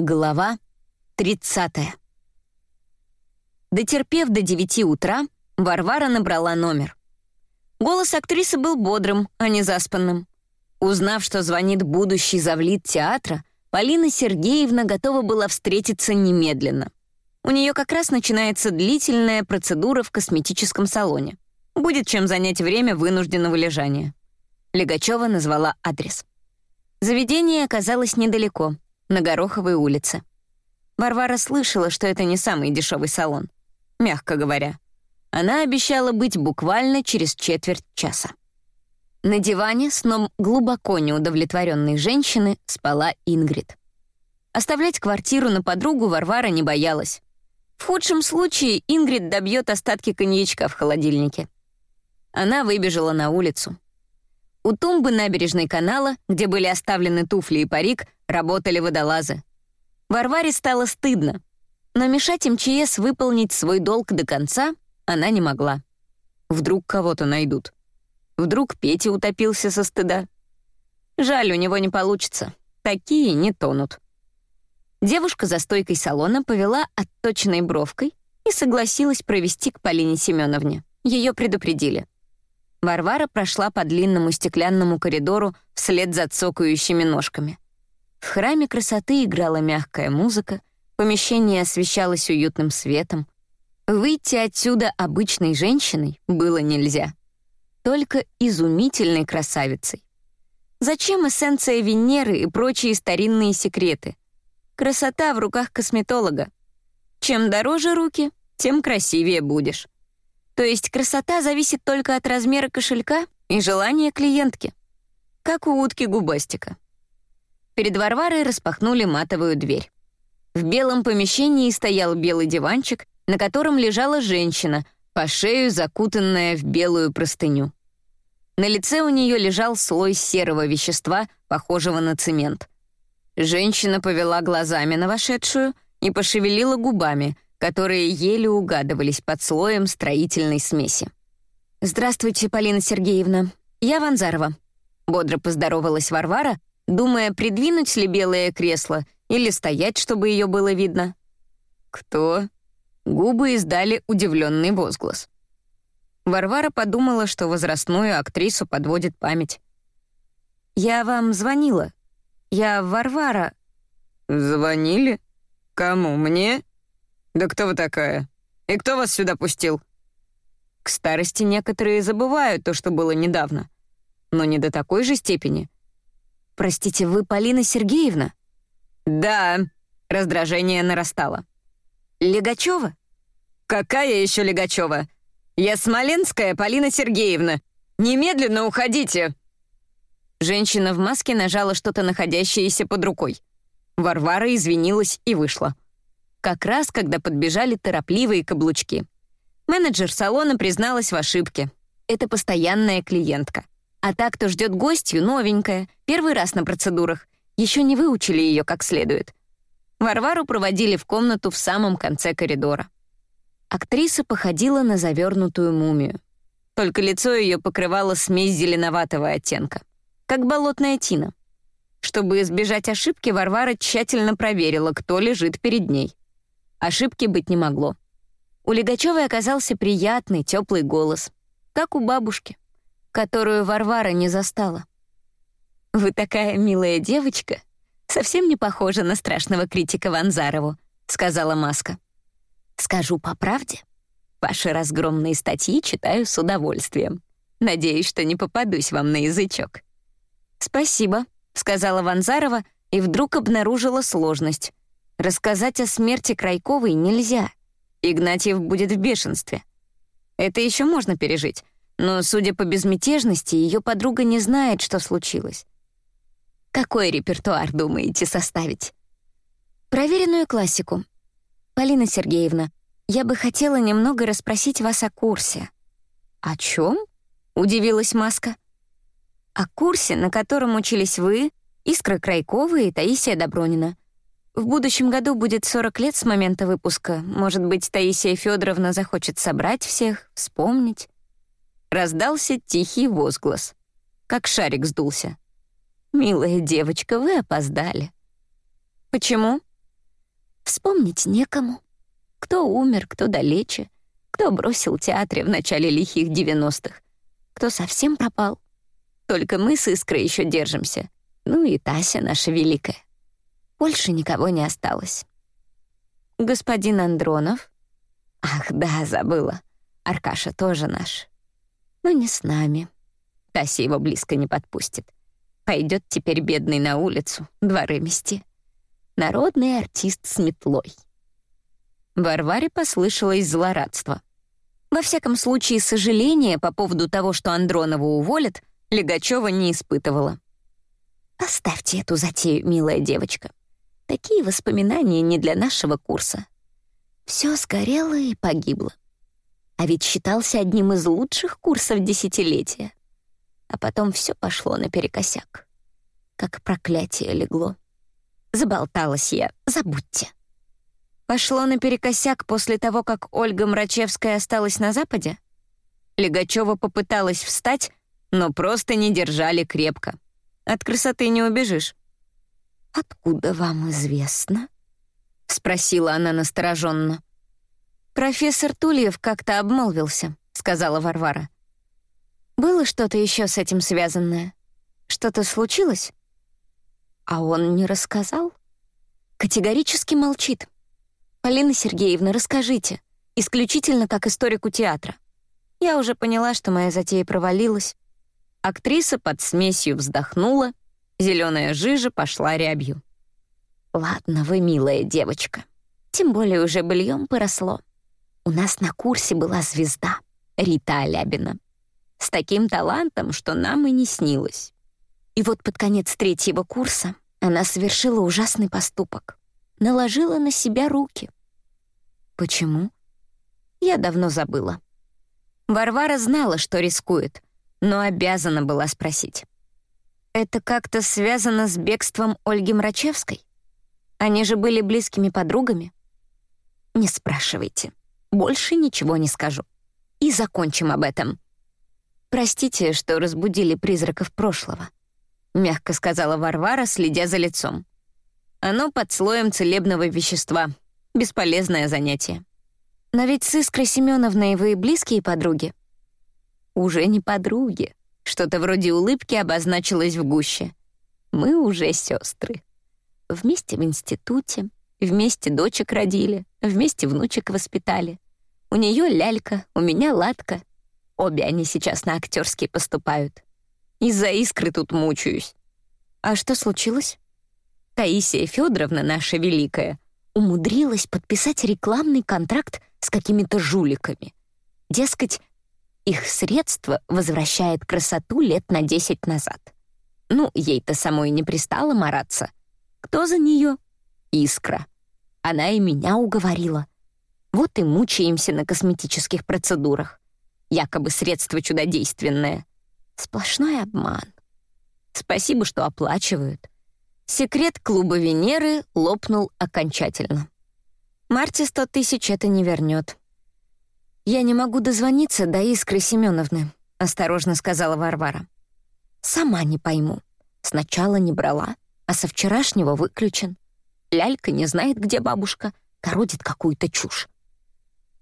Глава 30. Дотерпев до 9 утра, Варвара набрала номер. Голос актрисы был бодрым, а не заспанным. Узнав, что звонит будущий завлит театра, Полина Сергеевна готова была встретиться немедленно. У нее как раз начинается длительная процедура в косметическом салоне. Будет чем занять время вынужденного лежания. Легачева назвала адрес. Заведение оказалось недалеко — на Гороховой улице. Варвара слышала, что это не самый дешевый салон. Мягко говоря. Она обещала быть буквально через четверть часа. На диване сном глубоко неудовлетворенной женщины спала Ингрид. Оставлять квартиру на подругу Варвара не боялась. В худшем случае Ингрид добьет остатки коньячка в холодильнике. Она выбежала на улицу. У тумбы набережной канала, где были оставлены туфли и парик, работали водолазы. Варваре стало стыдно, но мешать МЧС выполнить свой долг до конца она не могла. Вдруг кого-то найдут. Вдруг Петя утопился со стыда. Жаль, у него не получится. Такие не тонут. Девушка за стойкой салона повела отточенной бровкой и согласилась провести к Полине Семеновне. Ее предупредили. Варвара прошла по длинному стеклянному коридору вслед за цокающими ножками. В храме красоты играла мягкая музыка, помещение освещалось уютным светом. Выйти отсюда обычной женщиной было нельзя. Только изумительной красавицей. Зачем эссенция Венеры и прочие старинные секреты? Красота в руках косметолога. Чем дороже руки, тем красивее будешь. То есть красота зависит только от размера кошелька и желания клиентки. Как у утки губастика. Перед Варварой распахнули матовую дверь. В белом помещении стоял белый диванчик, на котором лежала женщина, по шею закутанная в белую простыню. На лице у нее лежал слой серого вещества, похожего на цемент. Женщина повела глазами на вошедшую и пошевелила губами, которые еле угадывались под слоем строительной смеси. «Здравствуйте, Полина Сергеевна. Я Ванзарова», — бодро поздоровалась Варвара, думая, придвинуть ли белое кресло или стоять, чтобы ее было видно. «Кто?» Губы издали удивленный возглас. Варвара подумала, что возрастную актрису подводит память. «Я вам звонила. Я Варвара». «Звонили? Кому, мне? Да кто вы такая? И кто вас сюда пустил?» К старости некоторые забывают то, что было недавно. Но не до такой же степени — «Простите, вы Полина Сергеевна?» «Да», — раздражение нарастало. «Легачева?» «Какая еще Легачева? Я Смоленская Полина Сергеевна. Немедленно уходите!» Женщина в маске нажала что-то находящееся под рукой. Варвара извинилась и вышла. Как раз, когда подбежали торопливые каблучки. Менеджер салона призналась в ошибке. Это постоянная клиентка. А та, кто ждет гостью, новенькая, первый раз на процедурах, еще не выучили ее как следует. Варвару проводили в комнату в самом конце коридора. Актриса походила на завернутую мумию. Только лицо ее покрывало смесь зеленоватого оттенка, как болотная тина. Чтобы избежать ошибки, Варвара тщательно проверила, кто лежит перед ней. Ошибки быть не могло. У Легачевой оказался приятный, теплый голос, как у бабушки которую Варвара не застала. «Вы такая милая девочка, совсем не похожа на страшного критика Ванзарову», — сказала Маска. «Скажу по правде, ваши разгромные статьи читаю с удовольствием. Надеюсь, что не попадусь вам на язычок». «Спасибо», — сказала Ванзарова и вдруг обнаружила сложность. Рассказать о смерти Крайковой нельзя. Игнатьев будет в бешенстве. Это еще можно пережить, но, судя по безмятежности, ее подруга не знает, что случилось. Какой репертуар думаете составить? Проверенную классику. Полина Сергеевна, я бы хотела немного расспросить вас о курсе. О чем? удивилась Маска. О курсе, на котором учились вы, Искра Крайкова и Таисия Добронина. В будущем году будет 40 лет с момента выпуска. Может быть, Таисия Федоровна захочет собрать всех, вспомнить. Раздался тихий возглас. Как шарик сдулся. «Милая девочка, вы опоздали». «Почему?» Вспомнить некому. Кто умер, кто далече, кто бросил театре в начале лихих девяностых, кто совсем пропал. Только мы с Искрой еще держимся. Ну и Тася наша великая. Больше никого не осталось. Господин Андронов? Ах, да, забыла. Аркаша тоже наш. Но не с нами. Тася его близко не подпустит. Пойдет теперь бедный на улицу, дворы мести. Народный артист с метлой. Варваре послышалось злорадство. Во всяком случае, сожаление по поводу того, что Андронова уволят, Легачева не испытывала. «Оставьте эту затею, милая девочка. Такие воспоминания не для нашего курса. Все сгорело и погибло. А ведь считался одним из лучших курсов десятилетия. А потом все пошло наперекосяк. Как проклятие легло. Заболталась я, забудьте. Пошло наперекосяк после того, как Ольга Мрачевская осталась на Западе? Легачева попыталась встать, но просто не держали крепко. От красоты не убежишь. «Откуда вам известно?» — спросила она настороженно. «Профессор Тульев как-то обмолвился», — сказала Варвара. «Было что-то еще с этим связанное? Что-то случилось?» А он не рассказал? Категорически молчит. «Полина Сергеевна, расскажите. Исключительно как историку театра. Я уже поняла, что моя затея провалилась». Актриса под смесью вздохнула, зеленая жижа пошла рябью. «Ладно вы, милая девочка. Тем более уже быльем поросло. У нас на курсе была звезда, Рита Алябина. С таким талантом, что нам и не снилось. И вот под конец третьего курса она совершила ужасный поступок. Наложила на себя руки. Почему? Я давно забыла. Варвара знала, что рискует, но обязана была спросить. Это как-то связано с бегством Ольги Мрачевской? Они же были близкими подругами? Не спрашивайте. Больше ничего не скажу. И закончим об этом. Простите, что разбудили призраков прошлого. — мягко сказала Варвара, следя за лицом. «Оно под слоем целебного вещества. Бесполезное занятие». «Но ведь с Искрой Семеновной вы близкие подруги?» «Уже не подруги. Что-то вроде улыбки обозначилось в гуще. Мы уже сестры. Вместе в институте, вместе дочек родили, вместе внучек воспитали. У нее лялька, у меня ладка. Обе они сейчас на актерский поступают. Из-за искры тут мучаюсь. А что случилось? Таисия Федоровна, наша великая, умудрилась подписать рекламный контракт с какими-то жуликами. Дескать, их средства возвращает красоту лет на десять назад. Ну, ей-то самой не пристало мараться. Кто за нее? Искра. Она и меня уговорила. Вот и мучаемся на косметических процедурах. Якобы средство чудодейственное. Сплошной обман. Спасибо, что оплачивают. Секрет клуба Венеры лопнул окончательно. Марте сто тысяч это не вернет. «Я не могу дозвониться до Искры Семеновны», — осторожно сказала Варвара. «Сама не пойму. Сначала не брала, а со вчерашнего выключен. Лялька не знает, где бабушка, кородит какую-то чушь».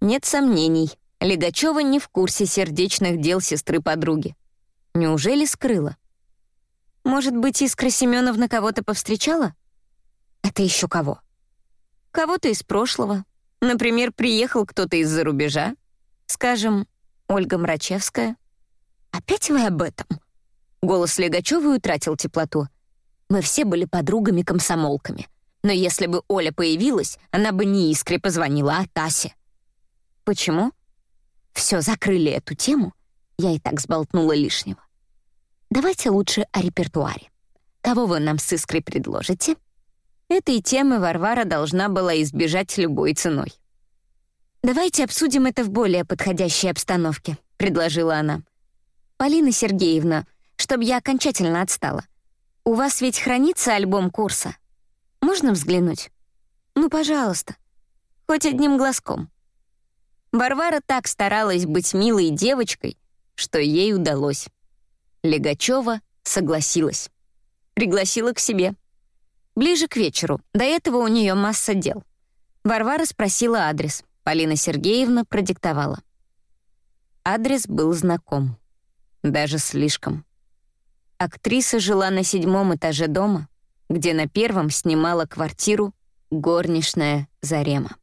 Нет сомнений, Легачева не в курсе сердечных дел сестры-подруги. Неужели скрыла? Может быть, Искра Семеновна кого-то повстречала? Это еще кого? Кого-то из прошлого. Например, приехал кто-то из-за рубежа. Скажем, Ольга Мрачевская. Опять вы об этом? Голос Легачёвой утратил теплоту. Мы все были подругами-комсомолками. Но если бы Оля появилась, она бы не Искре позвонила, а Тасе. Почему? Все, закрыли эту тему. Я и так сболтнула лишнего. Давайте лучше о репертуаре. Кого вы нам с Искрой предложите? Этой темы Варвара должна была избежать любой ценой. «Давайте обсудим это в более подходящей обстановке», — предложила она. «Полина Сергеевна, чтобы я окончательно отстала. У вас ведь хранится альбом курса. Можно взглянуть? Ну, пожалуйста. Хоть одним глазком». Варвара так старалась быть милой девочкой, что ей удалось. Легачева согласилась. Пригласила к себе. Ближе к вечеру. До этого у нее масса дел. Варвара спросила адрес. Полина Сергеевна продиктовала. Адрес был знаком. Даже слишком. Актриса жила на седьмом этаже дома, где на первом снимала квартиру горничная Зарема.